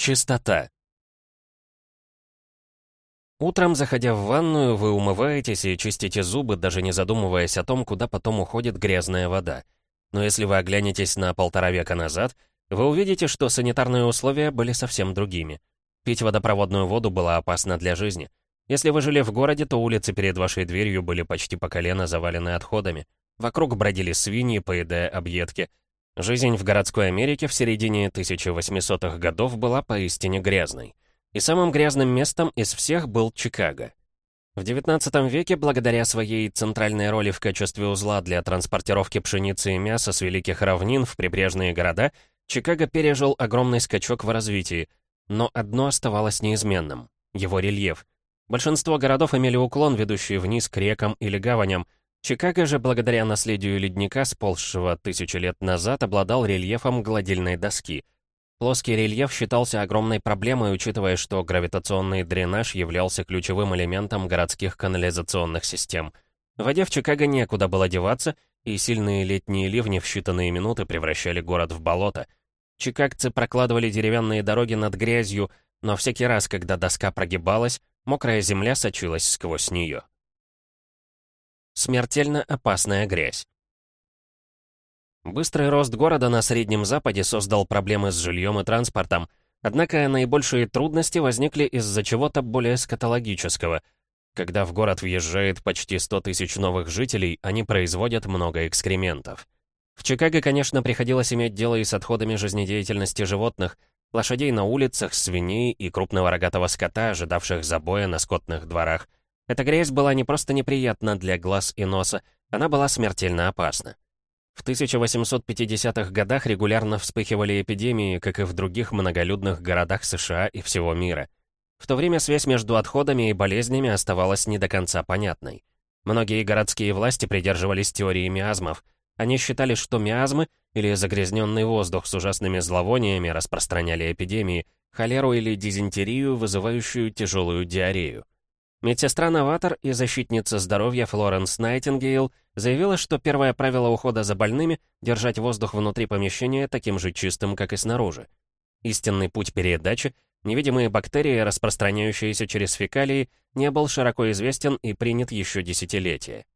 Чистота. Утром, заходя в ванную, вы умываетесь и чистите зубы, даже не задумываясь о том, куда потом уходит грязная вода. Но если вы оглянетесь на полтора века назад, вы увидите, что санитарные условия были совсем другими. Пить водопроводную воду было опасно для жизни. Если вы жили в городе, то улицы перед вашей дверью были почти по колено завалены отходами. Вокруг бродили свиньи, поедая объедки — Жизнь в городской Америке в середине 1800-х годов была поистине грязной. И самым грязным местом из всех был Чикаго. В XIX веке, благодаря своей центральной роли в качестве узла для транспортировки пшеницы и мяса с великих равнин в прибрежные города, Чикаго пережил огромный скачок в развитии, но одно оставалось неизменным — его рельеф. Большинство городов имели уклон, ведущий вниз к рекам или гаваням — Чикаго же, благодаря наследию ледника, сползшего тысячи лет назад, обладал рельефом гладильной доски. Плоский рельеф считался огромной проблемой, учитывая, что гравитационный дренаж являлся ключевым элементом городских канализационных систем. Воде в Чикаго некуда было деваться, и сильные летние ливни в считанные минуты превращали город в болото. Чикагцы прокладывали деревянные дороги над грязью, но всякий раз, когда доска прогибалась, мокрая земля сочилась сквозь нее. Смертельно опасная грязь. Быстрый рост города на Среднем Западе создал проблемы с жильем и транспортом, однако наибольшие трудности возникли из-за чего-то более скатологического. Когда в город въезжает почти 100 тысяч новых жителей, они производят много экскрементов. В Чикаго, конечно, приходилось иметь дело и с отходами жизнедеятельности животных, лошадей на улицах, свиней и крупного рогатого скота, ожидавших забоя на скотных дворах – эта грязь была не просто неприятна для глаз и носа, она была смертельно опасна. В 1850-х годах регулярно вспыхивали эпидемии, как и в других многолюдных городах США и всего мира. В то время связь между отходами и болезнями оставалась не до конца понятной. Многие городские власти придерживались теории миазмов. Они считали, что миазмы, или загрязненный воздух с ужасными зловониями, распространяли эпидемии, холеру или дизентерию, вызывающую тяжелую диарею. Медсестра-новатор и защитница здоровья Флоренс Найтингейл заявила, что первое правило ухода за больными — держать воздух внутри помещения таким же чистым, как и снаружи. Истинный путь передачи, невидимые бактерии, распространяющиеся через фекалии, не был широко известен и принят еще десятилетия.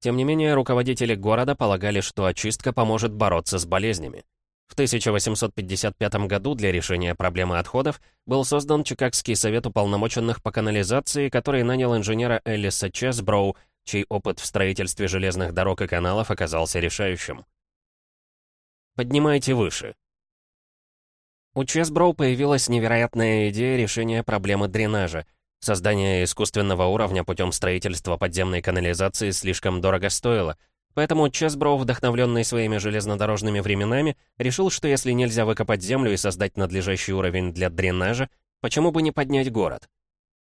Тем не менее, руководители города полагали, что очистка поможет бороться с болезнями. В 1855 году для решения проблемы отходов был создан Чикагский совет уполномоченных по канализации, который нанял инженера Эллиса Чесброу, чей опыт в строительстве железных дорог и каналов оказался решающим. Поднимайте выше. У Чесброу появилась невероятная идея решения проблемы дренажа. Создание искусственного уровня путем строительства подземной канализации слишком дорого стоило — Поэтому Чесброу, вдохновленный своими железнодорожными временами, решил, что если нельзя выкопать землю и создать надлежащий уровень для дренажа, почему бы не поднять город?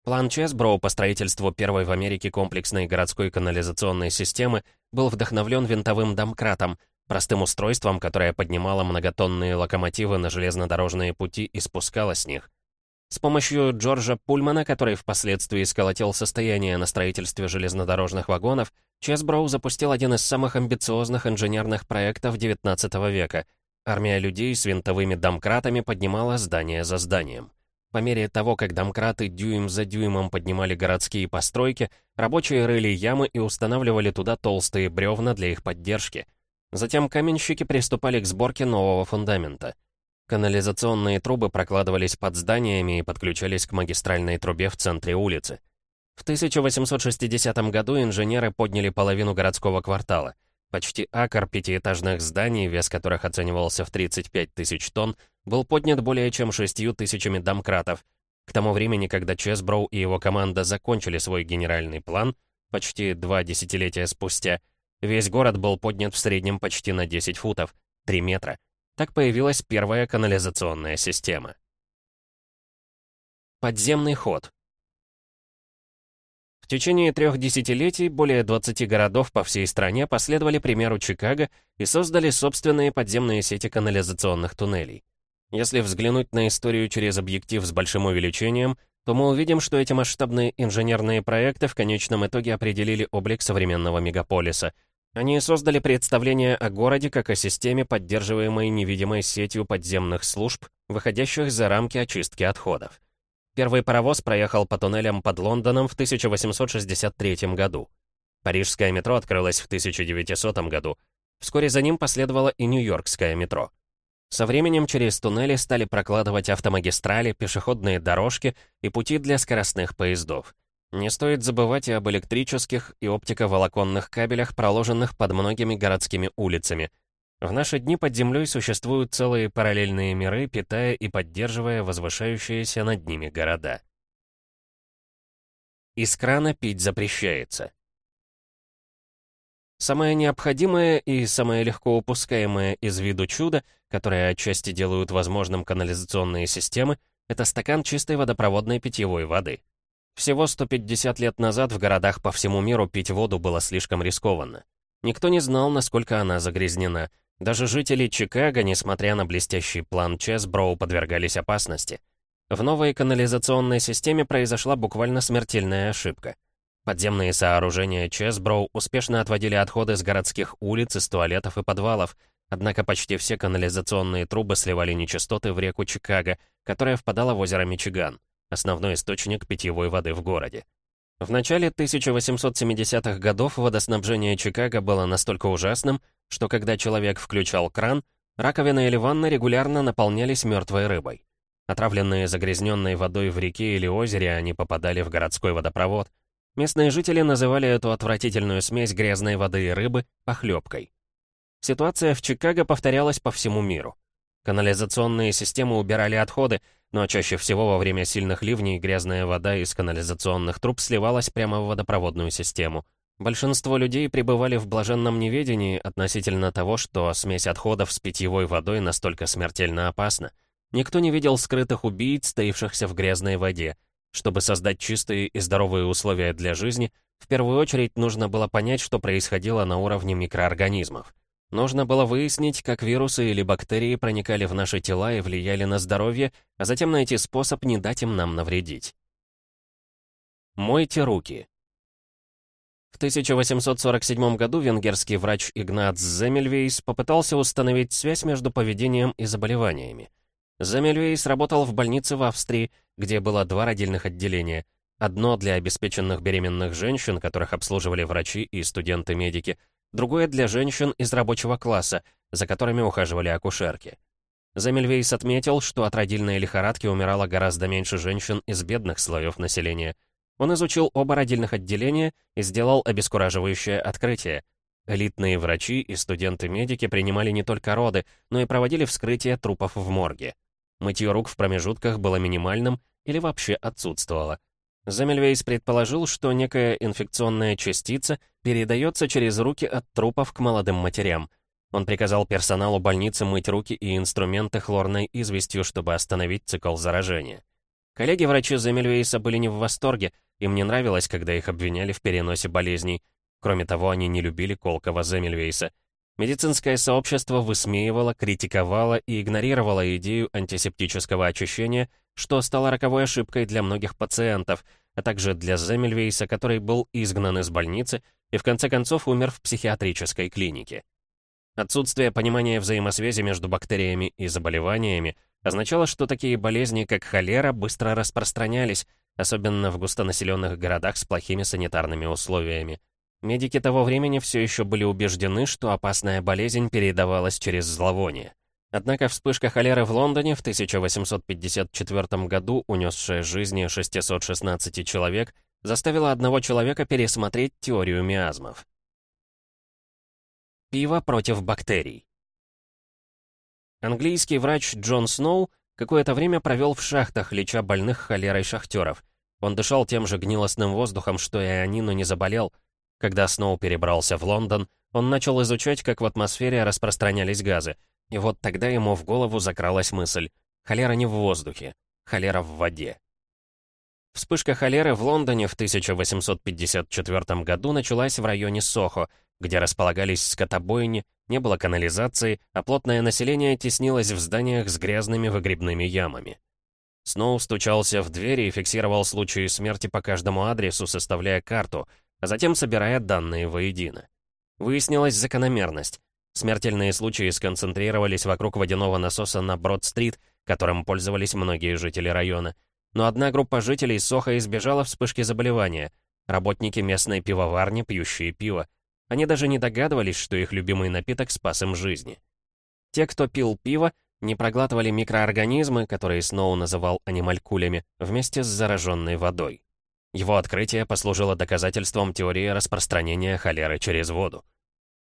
План Чесброу по строительству первой в Америке комплексной городской канализационной системы был вдохновлен винтовым домкратом, простым устройством, которое поднимало многотонные локомотивы на железнодорожные пути и спускало с них. С помощью Джорджа Пульмана, который впоследствии сколотил состояние на строительстве железнодорожных вагонов, Чесброу запустил один из самых амбициозных инженерных проектов XIX века. Армия людей с винтовыми домкратами поднимала здание за зданием. По мере того, как домкраты дюйм за дюймом поднимали городские постройки, рабочие рыли ямы и устанавливали туда толстые бревна для их поддержки. Затем каменщики приступали к сборке нового фундамента — Канализационные трубы прокладывались под зданиями и подключались к магистральной трубе в центре улицы. В 1860 году инженеры подняли половину городского квартала. Почти акр пятиэтажных зданий, вес которых оценивался в 35 тысяч тонн, был поднят более чем шестью тысячами домкратов. К тому времени, когда Чесброу и его команда закончили свой генеральный план, почти два десятилетия спустя, весь город был поднят в среднем почти на 10 футов, 3 метра. Так появилась первая канализационная система. Подземный ход. В течение трех десятилетий более 20 городов по всей стране последовали примеру Чикаго и создали собственные подземные сети канализационных туннелей. Если взглянуть на историю через объектив с большим увеличением, то мы увидим, что эти масштабные инженерные проекты в конечном итоге определили облик современного мегаполиса — Они создали представление о городе как о системе, поддерживаемой невидимой сетью подземных служб, выходящих за рамки очистки отходов. Первый паровоз проехал по туннелям под Лондоном в 1863 году. Парижское метро открылось в 1900 году. Вскоре за ним последовало и Нью-Йоркское метро. Со временем через туннели стали прокладывать автомагистрали, пешеходные дорожки и пути для скоростных поездов. Не стоит забывать и об электрических и оптиковолоконных кабелях, проложенных под многими городскими улицами. В наши дни под землей существуют целые параллельные миры, питая и поддерживая возвышающиеся над ними города. Из крана пить запрещается. Самое необходимое и самое легко упускаемое из виду чудо, которое отчасти делают возможным канализационные системы, это стакан чистой водопроводной питьевой воды. Всего 150 лет назад в городах по всему миру пить воду было слишком рискованно. Никто не знал, насколько она загрязнена. Даже жители Чикаго, несмотря на блестящий план Чесброу, подвергались опасности. В новой канализационной системе произошла буквально смертельная ошибка. Подземные сооружения Чесброу успешно отводили отходы с городских улиц, из туалетов и подвалов, однако почти все канализационные трубы сливали нечистоты в реку Чикаго, которая впадала в озеро Мичиган основной источник питьевой воды в городе. В начале 1870-х годов водоснабжение Чикаго было настолько ужасным, что когда человек включал кран, раковина или ванна регулярно наполнялись мертвой рыбой. Отравленные загрязненной водой в реке или озере, они попадали в городской водопровод. Местные жители называли эту отвратительную смесь грязной воды и рыбы похлебкой. Ситуация в Чикаго повторялась по всему миру. Канализационные системы убирали отходы, но чаще всего во время сильных ливней грязная вода из канализационных труб сливалась прямо в водопроводную систему. Большинство людей пребывали в блаженном неведении относительно того, что смесь отходов с питьевой водой настолько смертельно опасна. Никто не видел скрытых убийц, стоявшихся в грязной воде. Чтобы создать чистые и здоровые условия для жизни, в первую очередь нужно было понять, что происходило на уровне микроорганизмов. Нужно было выяснить, как вирусы или бактерии проникали в наши тела и влияли на здоровье, а затем найти способ не дать им нам навредить. Мойте руки. В 1847 году венгерский врач Игнац Земельвейс попытался установить связь между поведением и заболеваниями. Земельвейс работал в больнице в Австрии, где было два родильных отделения. Одно для обеспеченных беременных женщин, которых обслуживали врачи и студенты-медики, другое для женщин из рабочего класса, за которыми ухаживали акушерки. Замельвейс отметил, что от родильной лихорадки умирало гораздо меньше женщин из бедных слоев населения. Он изучил оба родильных отделения и сделал обескураживающее открытие. Элитные врачи и студенты-медики принимали не только роды, но и проводили вскрытие трупов в морге. Мытье рук в промежутках было минимальным или вообще отсутствовало. Замельвейс предположил, что некая инфекционная частица передается через руки от трупов к молодым матерям. Он приказал персоналу больницы мыть руки и инструменты хлорной известью, чтобы остановить цикл заражения. Коллеги-врачи Замельвейса были не в восторге, им не нравилось, когда их обвиняли в переносе болезней. Кроме того, они не любили колкого Замельвейса. Медицинское сообщество высмеивало, критиковало и игнорировало идею антисептического очищения, что стало роковой ошибкой для многих пациентов, а также для Земельвейса, который был изгнан из больницы и в конце концов умер в психиатрической клинике. Отсутствие понимания взаимосвязи между бактериями и заболеваниями означало, что такие болезни, как холера, быстро распространялись, особенно в густонаселенных городах с плохими санитарными условиями. Медики того времени все еще были убеждены, что опасная болезнь передавалась через зловоние. Однако вспышка холеры в Лондоне в 1854 году, унесшая жизни 616 человек, заставила одного человека пересмотреть теорию миазмов. Пиво против бактерий. Английский врач Джон Сноу какое-то время провел в шахтах, леча больных холерой шахтеров. Он дышал тем же гнилостным воздухом, что и они, но не заболел. Когда Сноу перебрался в Лондон, он начал изучать, как в атмосфере распространялись газы — и вот тогда ему в голову закралась мысль. Холера не в воздухе, холера в воде. Вспышка холеры в Лондоне в 1854 году началась в районе Сохо, где располагались скотобойни, не было канализации, а плотное население теснилось в зданиях с грязными выгребными ямами. Сноу стучался в двери и фиксировал случаи смерти по каждому адресу, составляя карту, а затем собирая данные воедино. Выяснилась закономерность. Смертельные случаи сконцентрировались вокруг водяного насоса на Брод-стрит, которым пользовались многие жители района. Но одна группа жителей Соха избежала вспышки заболевания. Работники местной пивоварни, пьющие пиво. Они даже не догадывались, что их любимый напиток спас им жизни. Те, кто пил пиво, не проглатывали микроорганизмы, которые Сноу называл анималькулями, вместе с зараженной водой. Его открытие послужило доказательством теории распространения холеры через воду.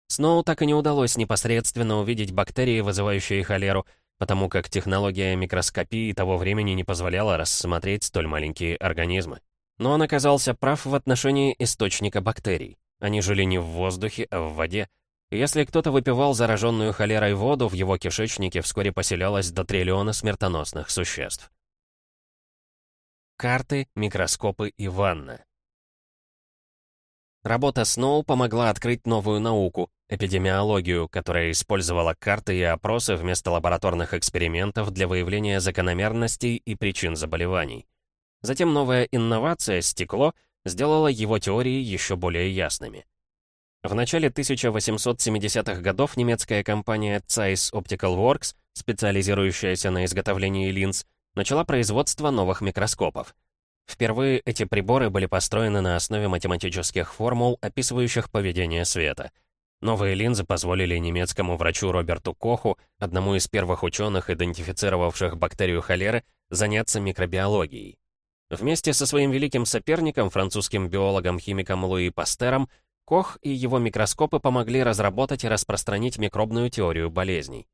Сноу так и не удалось непосредственно увидеть бактерии, вызывающие холеру, потому как технология микроскопии того времени не позволяла рассмотреть столь маленькие организмы. Но он оказался прав в отношении источника бактерий. Они жили не в воздухе, а в воде. Если кто-то выпивал зараженную холерой воду, в его кишечнике вскоре поселялось до триллиона смертоносных существ. Карты, микроскопы и ванна. Работа Сноу помогла открыть новую науку — эпидемиологию, которая использовала карты и опросы вместо лабораторных экспериментов для выявления закономерностей и причин заболеваний. Затем новая инновация — стекло — сделала его теории еще более ясными. В начале 1870-х годов немецкая компания Zeiss Optical Works, специализирующаяся на изготовлении линз, начала производство новых микроскопов. Впервые эти приборы были построены на основе математических формул, описывающих поведение света. Новые линзы позволили немецкому врачу Роберту Коху, одному из первых ученых, идентифицировавших бактерию холеры, заняться микробиологией. Вместе со своим великим соперником, французским биологом-химиком Луи Пастером, Кох и его микроскопы помогли разработать и распространить микробную теорию болезней.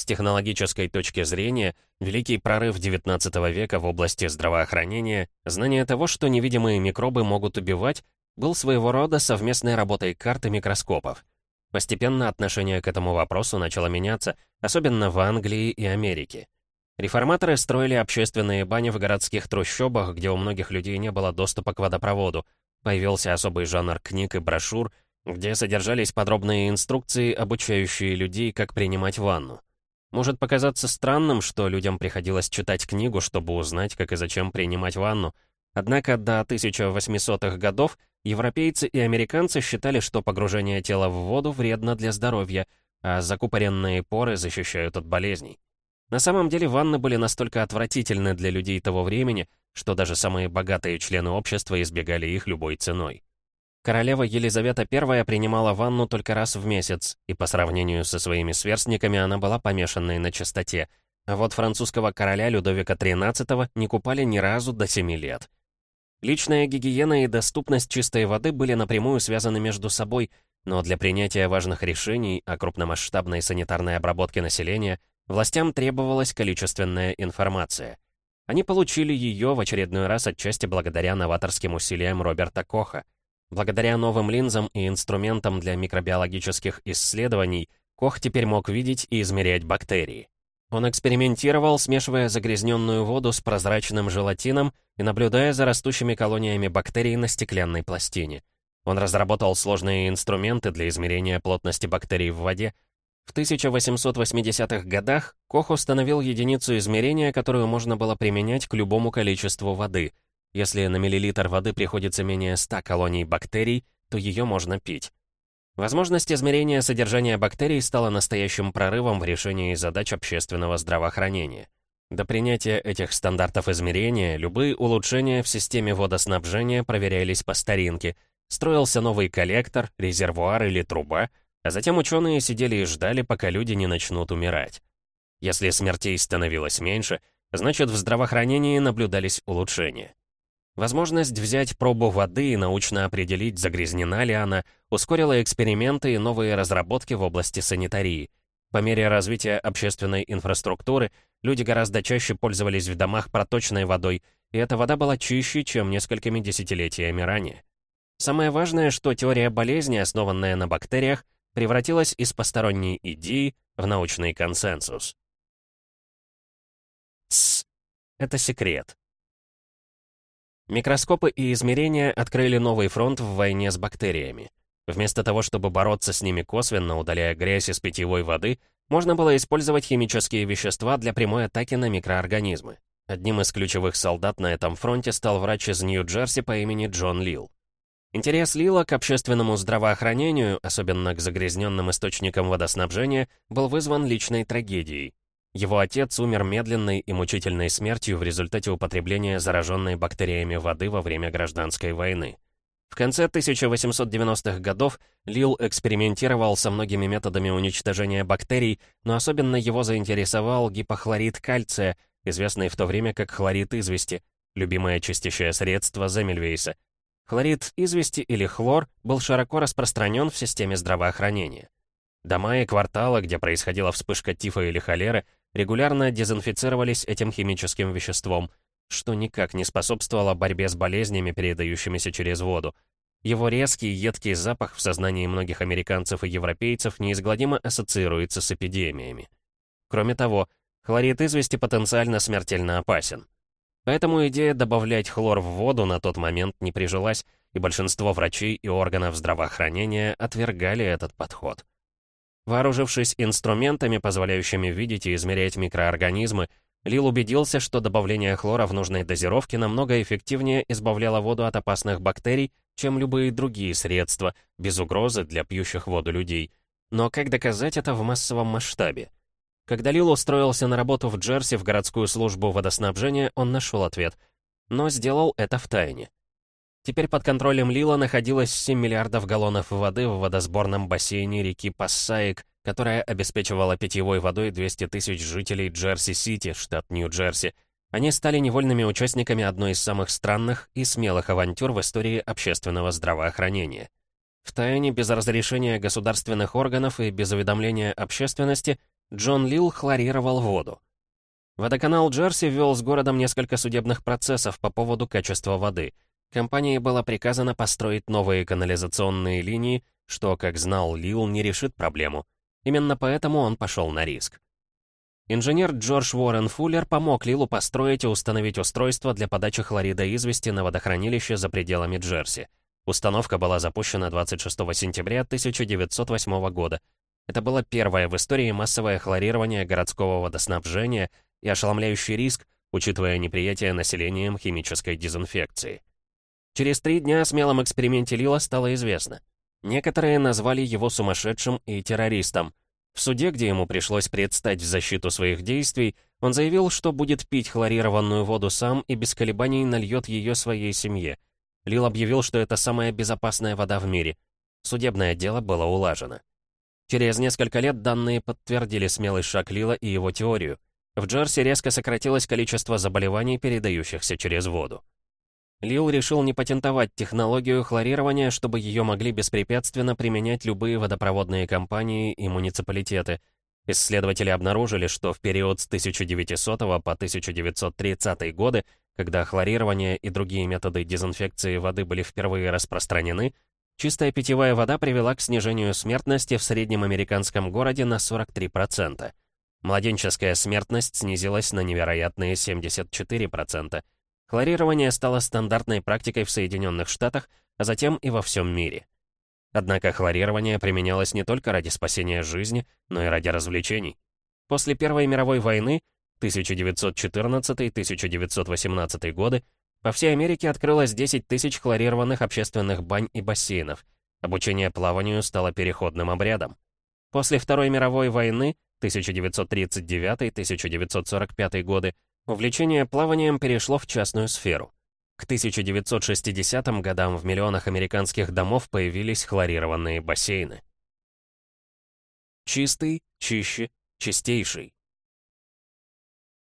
С технологической точки зрения, великий прорыв XIX века в области здравоохранения, знание того, что невидимые микробы могут убивать, был своего рода совместной работой карт и микроскопов. Постепенно отношение к этому вопросу начало меняться, особенно в Англии и Америке. Реформаторы строили общественные бани в городских трущобах, где у многих людей не было доступа к водопроводу. Появился особый жанр книг и брошюр, где содержались подробные инструкции, обучающие людей, как принимать ванну. Может показаться странным, что людям приходилось читать книгу, чтобы узнать, как и зачем принимать ванну. Однако до 1800-х годов европейцы и американцы считали, что погружение тела в воду вредно для здоровья, а закупоренные поры защищают от болезней. На самом деле ванны были настолько отвратительны для людей того времени, что даже самые богатые члены общества избегали их любой ценой. Королева Елизавета I принимала ванну только раз в месяц, и по сравнению со своими сверстниками она была помешанной на чистоте. А вот французского короля Людовика XIII не купали ни разу до 7 лет. Личная гигиена и доступность чистой воды были напрямую связаны между собой, но для принятия важных решений о крупномасштабной санитарной обработке населения Властям требовалась количественная информация. Они получили ее в очередной раз отчасти благодаря новаторским усилиям Роберта Коха. Благодаря новым линзам и инструментам для микробиологических исследований, Кох теперь мог видеть и измерять бактерии. Он экспериментировал, смешивая загрязненную воду с прозрачным желатином и наблюдая за растущими колониями бактерий на стеклянной пластине. Он разработал сложные инструменты для измерения плотности бактерий в воде, в 1880-х годах Кох установил единицу измерения, которую можно было применять к любому количеству воды. Если на миллилитр воды приходится менее 100 колоний бактерий, то ее можно пить. Возможность измерения содержания бактерий стала настоящим прорывом в решении задач общественного здравоохранения. До принятия этих стандартов измерения любые улучшения в системе водоснабжения проверялись по старинке. Строился новый коллектор, резервуар или труба, а затем ученые сидели и ждали, пока люди не начнут умирать. Если смертей становилось меньше, значит в здравоохранении наблюдались улучшения. Возможность взять пробу воды и научно определить, загрязнена ли она, ускорила эксперименты и новые разработки в области санитарии. По мере развития общественной инфраструктуры люди гораздо чаще пользовались в домах проточной водой, и эта вода была чище, чем несколькими десятилетиями ранее. Самое важное, что теория болезни, основанная на бактериях, превратилась из посторонней идеи в научный консенсус. Тсс, это секрет. Микроскопы и измерения открыли новый фронт в войне с бактериями. Вместо того, чтобы бороться с ними косвенно, удаляя грязь из питьевой воды, можно было использовать химические вещества для прямой атаки на микроорганизмы. Одним из ключевых солдат на этом фронте стал врач из Нью-Джерси по имени Джон Лил. Интерес Лила к общественному здравоохранению, особенно к загрязненным источникам водоснабжения, был вызван личной трагедией. Его отец умер медленной и мучительной смертью в результате употребления зараженной бактериями воды во время гражданской войны. В конце 1890-х годов Лил экспериментировал со многими методами уничтожения бактерий, но особенно его заинтересовал гипохлорид кальция, известный в то время как хлорид извести, любимое чистящее средство Земельвейса — Хлорид извести или хлор был широко распространен в системе здравоохранения. Дома и кварталы, где происходила вспышка тифа или холеры, регулярно дезинфицировались этим химическим веществом, что никак не способствовало борьбе с болезнями, передающимися через воду. Его резкий, едкий запах в сознании многих американцев и европейцев неизгладимо ассоциируется с эпидемиями. Кроме того, хлорид извести потенциально смертельно опасен. Поэтому идея добавлять хлор в воду на тот момент не прижилась, и большинство врачей и органов здравоохранения отвергали этот подход. Вооружившись инструментами, позволяющими видеть и измерять микроорганизмы, Лил убедился, что добавление хлора в нужной дозировке намного эффективнее избавляло воду от опасных бактерий, чем любые другие средства, без угрозы для пьющих воду людей. Но как доказать это в массовом масштабе? Когда Лил устроился на работу в Джерси в городскую службу водоснабжения, он нашел ответ. Но сделал это в тайне. Теперь под контролем Лила находилось 7 миллиардов галлонов воды в водосборном бассейне реки Пассаик, которая обеспечивала питьевой водой 200 тысяч жителей Джерси-Сити, штат Нью-Джерси. Они стали невольными участниками одной из самых странных и смелых авантюр в истории общественного здравоохранения. В тайне, без разрешения государственных органов и без уведомления общественности, Джон Лил хлорировал воду. Водоканал Джерси вел с городом несколько судебных процессов по поводу качества воды. Компании было приказано построить новые канализационные линии, что, как знал Лил, не решит проблему. Именно поэтому он пошел на риск. Инженер Джордж Уоррен Фуллер помог Лилу построить и установить устройство для подачи хлорида извести на водохранилище за пределами Джерси. Установка была запущена 26 сентября 1908 года. Это было первое в истории массовое хлорирование городского водоснабжения и ошеломляющий риск, учитывая неприятие населением химической дезинфекции. Через три дня о смелом эксперименте Лила стало известно. Некоторые назвали его сумасшедшим и террористом. В суде, где ему пришлось предстать в защиту своих действий, он заявил, что будет пить хлорированную воду сам и без колебаний нальет ее своей семье. Лил объявил, что это самая безопасная вода в мире. Судебное дело было улажено. Через несколько лет данные подтвердили смелый шаг Лила и его теорию. В Джерси резко сократилось количество заболеваний, передающихся через воду. Лил решил не патентовать технологию хлорирования, чтобы ее могли беспрепятственно применять любые водопроводные компании и муниципалитеты. Исследователи обнаружили, что в период с 1900 по 1930 годы, когда хлорирование и другие методы дезинфекции воды были впервые распространены, Чистая питьевая вода привела к снижению смертности в среднем американском городе на 43%. Младенческая смертность снизилась на невероятные 74%. Хлорирование стало стандартной практикой в Соединенных Штатах, а затем и во всем мире. Однако хлорирование применялось не только ради спасения жизни, но и ради развлечений. После Первой мировой войны 1914-1918 годы по всей Америке открылось 10 тысяч хлорированных общественных бань и бассейнов. Обучение плаванию стало переходным обрядом. После Второй мировой войны 1939-1945 годы увлечение плаванием перешло в частную сферу. К 1960 годам в миллионах американских домов появились хлорированные бассейны. Чистый, чище, чистейший.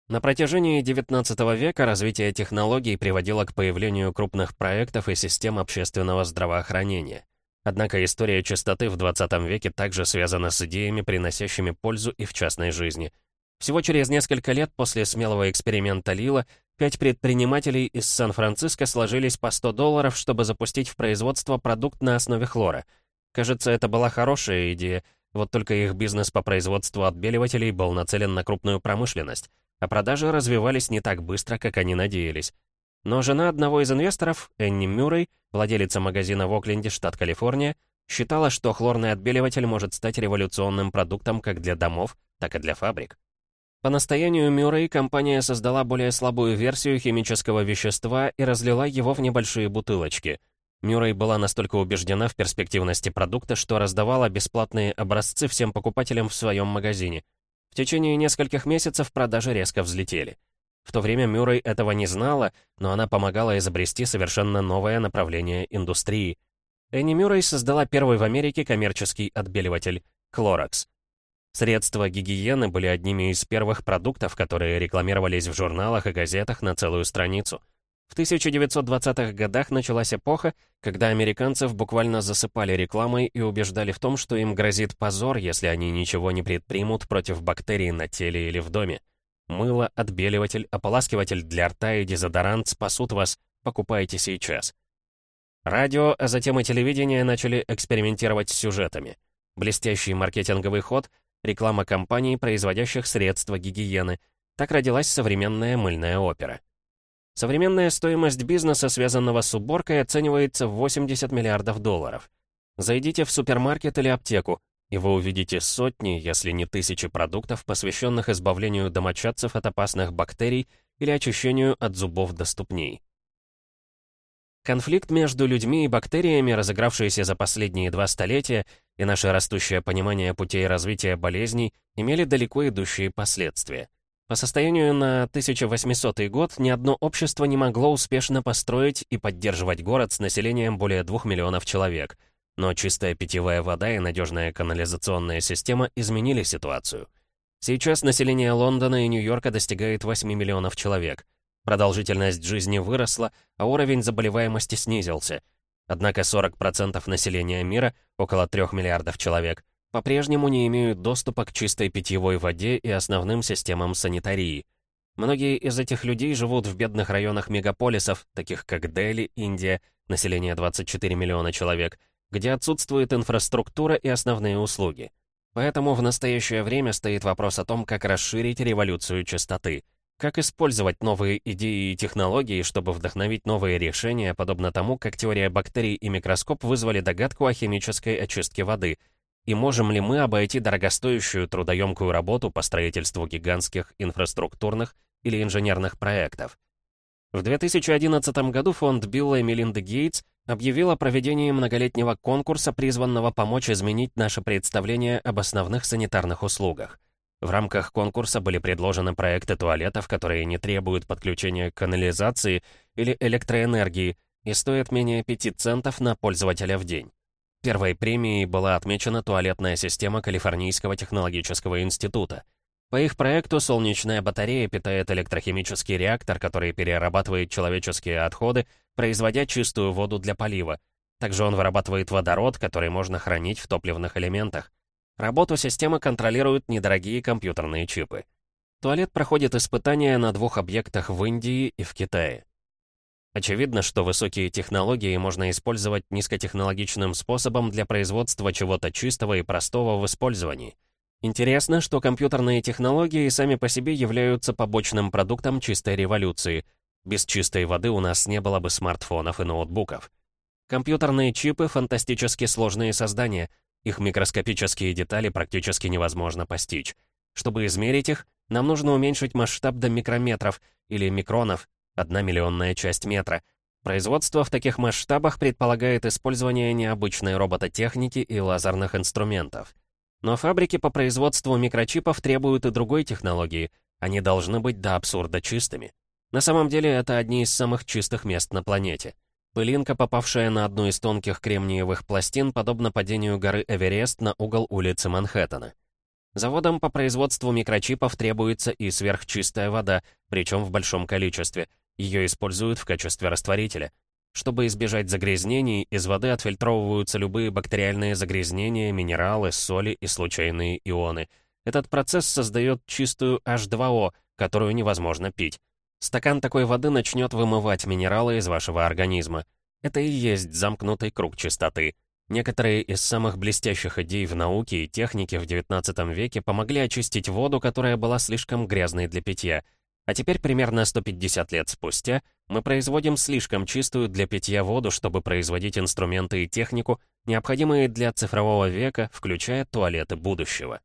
На протяжении XIX века развитие технологий приводило к появлению крупных проектов и систем общественного здравоохранения. Однако история чистоты в 20 веке также связана с идеями, приносящими пользу и в частной жизни. Всего через несколько лет после смелого эксперимента Лила пять предпринимателей из Сан-Франциско сложились по 100 долларов, чтобы запустить в производство продукт на основе хлора. Кажется, это была хорошая идея, вот только их бизнес по производству отбеливателей был нацелен на крупную промышленность а продажи развивались не так быстро, как они надеялись. Но жена одного из инвесторов, Энни Мюррей, владелица магазина в Окленде, штат Калифорния, считала, что хлорный отбеливатель может стать революционным продуктом как для домов, так и для фабрик. По настоянию Мюррей компания создала более слабую версию химического вещества и разлила его в небольшие бутылочки. Мюррей была настолько убеждена в перспективности продукта, что раздавала бесплатные образцы всем покупателям в своем магазине. В течение нескольких месяцев продажи резко взлетели. В то время Мюррей этого не знала, но она помогала изобрести совершенно новое направление индустрии. Энни Мюррей создала первый в Америке коммерческий отбеливатель — Clorox. Средства гигиены были одними из первых продуктов, которые рекламировались в журналах и газетах на целую страницу. В 1920-х годах началась эпоха, когда американцев буквально засыпали рекламой и убеждали в том, что им грозит позор, если они ничего не предпримут против бактерий на теле или в доме. Мыло, отбеливатель, ополаскиватель для рта и дезодорант спасут вас, покупайте сейчас. Радио, а затем и телевидение начали экспериментировать с сюжетами. Блестящий маркетинговый ход — реклама компаний, производящих средства гигиены. Так родилась современная мыльная опера. Современная стоимость бизнеса, связанного с уборкой, оценивается в 80 миллиардов долларов. Зайдите в супермаркет или аптеку, и вы увидите сотни, если не тысячи продуктов, посвященных избавлению домочадцев от опасных бактерий или очищению от зубов до ступней. Конфликт между людьми и бактериями, разыгравшийся за последние два столетия, и наше растущее понимание путей развития болезней имели далеко идущие последствия. По состоянию на 1800 год ни одно общество не могло успешно построить и поддерживать город с населением более 2 миллионов человек. Но чистая питьевая вода и надежная канализационная система изменили ситуацию. Сейчас население Лондона и Нью-Йорка достигает 8 миллионов человек. Продолжительность жизни выросла, а уровень заболеваемости снизился. Однако 40% населения мира, около 3 миллиардов человек, по-прежнему не имеют доступа к чистой питьевой воде и основным системам санитарии. Многие из этих людей живут в бедных районах мегаполисов, таких как Дели, Индия, население 24 миллиона человек, где отсутствует инфраструктура и основные услуги. Поэтому в настоящее время стоит вопрос о том, как расширить революцию чистоты. Как использовать новые идеи и технологии, чтобы вдохновить новые решения, подобно тому, как теория бактерий и микроскоп вызвали догадку о химической очистке воды? И можем ли мы обойти дорогостоящую трудоемкую работу по строительству гигантских инфраструктурных или инженерных проектов? В 2011 году фонд Билла и Мелинды Гейтс объявил о проведении многолетнего конкурса, призванного помочь изменить наше представление об основных санитарных услугах. В рамках конкурса были предложены проекты туалетов, которые не требуют подключения к канализации или электроэнергии и стоят менее 5 центов на пользователя в день. Первой премией была отмечена туалетная система Калифорнийского технологического института. По их проекту солнечная батарея питает электрохимический реактор, который перерабатывает человеческие отходы, производя чистую воду для полива. Также он вырабатывает водород, который можно хранить в топливных элементах. Работу системы контролируют недорогие компьютерные чипы. Туалет проходит испытания на двух объектах в Индии и в Китае. Очевидно, что высокие технологии можно использовать низкотехнологичным способом для производства чего-то чистого и простого в использовании. Интересно, что компьютерные технологии сами по себе являются побочным продуктом чистой революции. Без чистой воды у нас не было бы смартфонов и ноутбуков. Компьютерные чипы — фантастически сложные создания — их микроскопические детали практически невозможно постичь. Чтобы измерить их, нам нужно уменьшить масштаб до микрометров или микронов, одна миллионная часть метра. Производство в таких масштабах предполагает использование необычной робототехники и лазерных инструментов. Но фабрики по производству микрочипов требуют и другой технологии. Они должны быть до абсурда чистыми. На самом деле это одни из самых чистых мест на планете. Пылинка, попавшая на одну из тонких кремниевых пластин, подобно падению горы Эверест на угол улицы Манхэттена. Заводам по производству микрочипов требуется и сверхчистая вода, причем в большом количестве. Ее используют в качестве растворителя. Чтобы избежать загрязнений, из воды отфильтровываются любые бактериальные загрязнения, минералы, соли и случайные ионы. Этот процесс создает чистую H2O, которую невозможно пить. Стакан такой воды начнет вымывать минералы из вашего организма. Это и есть замкнутый круг чистоты. Некоторые из самых блестящих идей в науке и технике в XIX веке помогли очистить воду, которая была слишком грязной для питья. А теперь, примерно 150 лет спустя, мы производим слишком чистую для питья воду, чтобы производить инструменты и технику, необходимые для цифрового века, включая туалеты будущего.